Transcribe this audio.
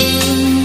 you.